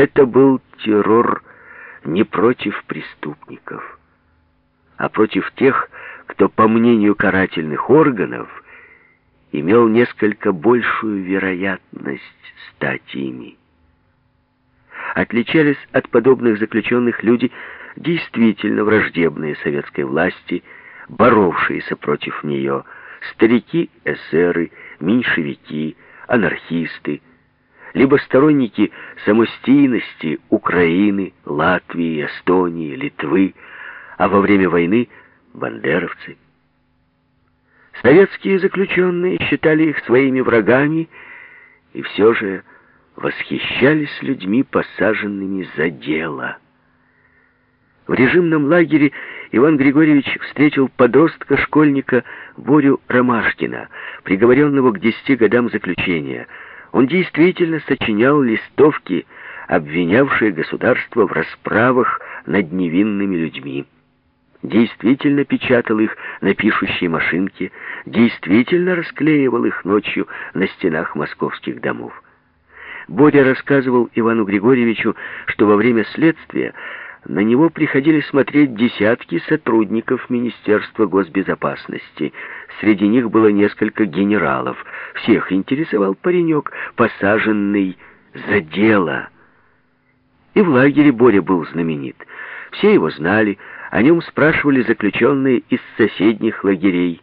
Это был террор не против преступников, а против тех, кто, по мнению карательных органов, имел несколько большую вероятность стать ими. Отличались от подобных заключенных люди, действительно враждебные советской власти, боровшиеся против нее, старики-эсеры, меньшевики, анархисты, либо сторонники самостийности Украины, Латвии, Эстонии, Литвы, а во время войны бандеровцы. Советские заключенные считали их своими врагами и все же восхищались людьми, посаженными за дело. В режимном лагере Иван Григорьевич встретил подростка-школьника Борю Ромашкина, приговоренного к десяти годам заключения. Он действительно сочинял листовки, обвинявшие государство в расправах над невинными людьми действительно печатал их на пишущей машинке, действительно расклеивал их ночью на стенах московских домов. Боря рассказывал Ивану Григорьевичу, что во время следствия на него приходили смотреть десятки сотрудников Министерства госбезопасности. Среди них было несколько генералов. Всех интересовал паренек, посаженный за дело. И в лагере Боря был знаменит. Все его знали, о нем спрашивали заключенные из соседних лагерей.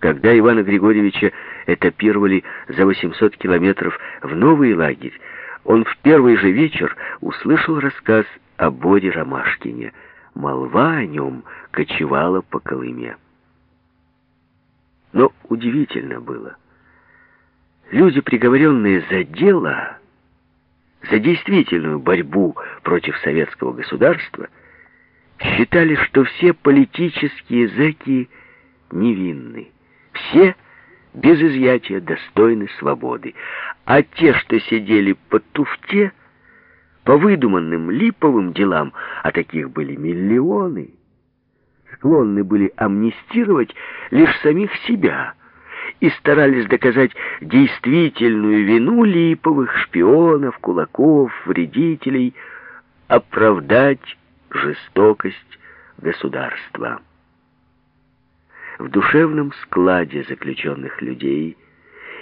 Когда Ивана Григорьевича этапировали за 800 километров в новый лагерь, он в первый же вечер услышал рассказ о Боре Ромашкине. Молва о нем кочевала по Колыме. Но удивительно было. Люди, приговоренные за дело, за действительную борьбу против советского государства, считали, что все политические зэки невинны. Все без изъятия достойны свободы. А те, что сидели по туфте, по выдуманным липовым делам, а таких были миллионы, склонны были амнистировать лишь самих себя и старались доказать действительную вину липовых шпионов, кулаков, вредителей, оправдать жестокость государства. В душевном складе заключенных людей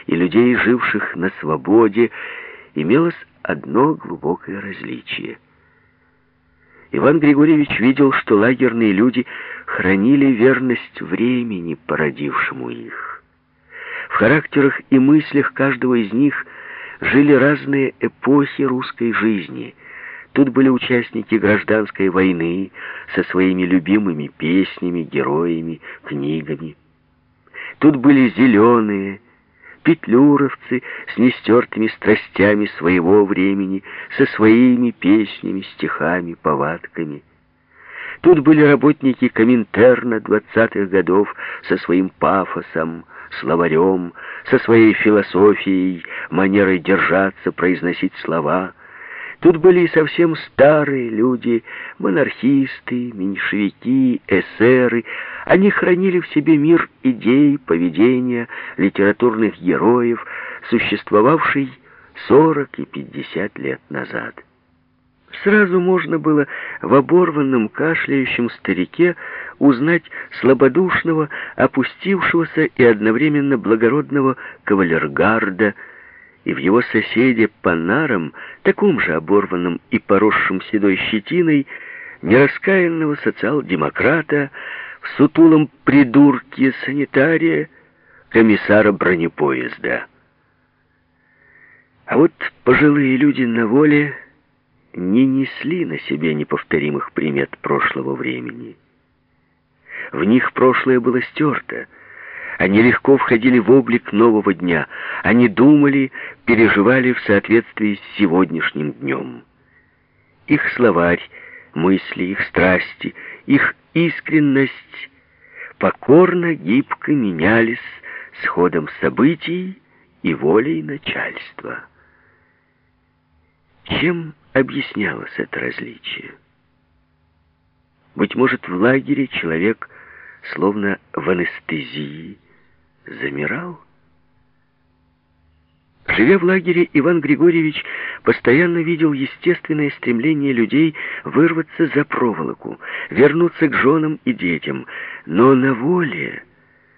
и людей, живших на свободе, имелось одно глубокое различие. Иван Григорьевич видел, что лагерные люди хранили верность времени, породившему их. В характерах и мыслях каждого из них жили разные эпохи русской жизни — Тут были участники гражданской войны со своими любимыми песнями, героями, книгами. Тут были зеленые, петлюровцы с нестертыми страстями своего времени, со своими песнями, стихами, повадками. Тут были работники Коминтерна двадцатых годов со своим пафосом, словарем, со своей философией, манерой держаться, произносить слова — Тут были и совсем старые люди, монархисты, меньшевики, эсеры. Они хранили в себе мир идей, поведения, литературных героев, существовавший 40 и 50 лет назад. Сразу можно было в оборванном кашляющем старике узнать слабодушного, опустившегося и одновременно благородного кавалергарда, и в его соседе по нарам, таком же оборванном и поросшем седой щетиной, нераскаянного социал-демократа, в сутулом придурке санитария, комиссара бронепоезда. А вот пожилые люди на воле не несли на себе неповторимых примет прошлого времени. В них прошлое было стерто, они легко входили в облик нового дня. Они думали, переживали в соответствии с сегодняшним днем. Их словарь, мысли, их страсти, их искренность покорно, гибко менялись с ходом событий и волей начальства. Чем объяснялось это различие? Быть может, в лагере человек, словно в анестезии, замирал? Живя в лагере, Иван Григорьевич постоянно видел естественное стремление людей вырваться за проволоку, вернуться к женам и детям. Но на воле